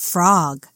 frog.